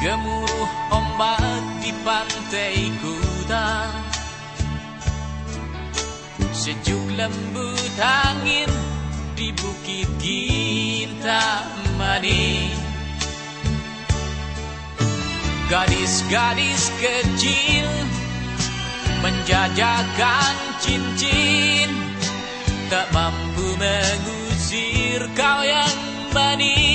Gemuruh ombak di pantai kuta Sejuk lembut angin di bukit Kintamani. Gadis-gadis kecil menjajakan cincin Tak mampu mengusir kau yang manis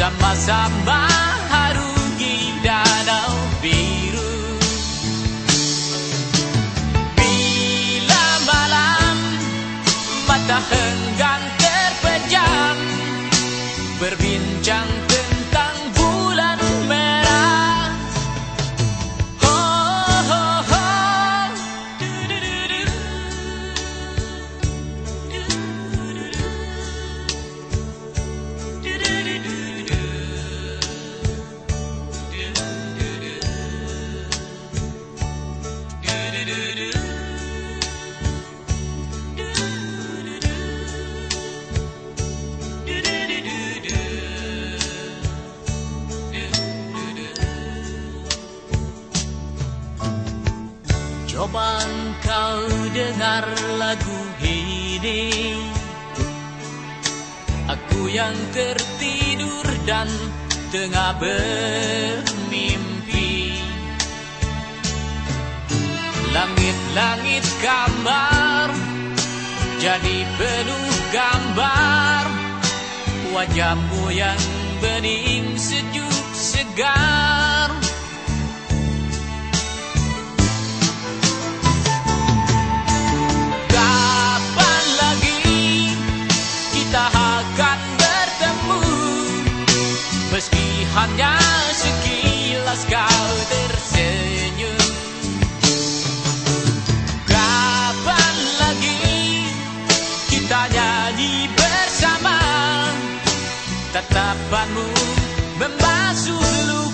Sama-sama harungi danau biru. Bila malam mata henggan terpejam Berbincang Coba engkau dengar lagu ini. Aku yang tertidur dan tengah bermimpi Langit-langit gambar Jadi penuh gambar. Wajahmu yang bening sejuk segar. Kapan lagi kita akan bertemu? Meski hanya Tetapanmu membasuh seluruh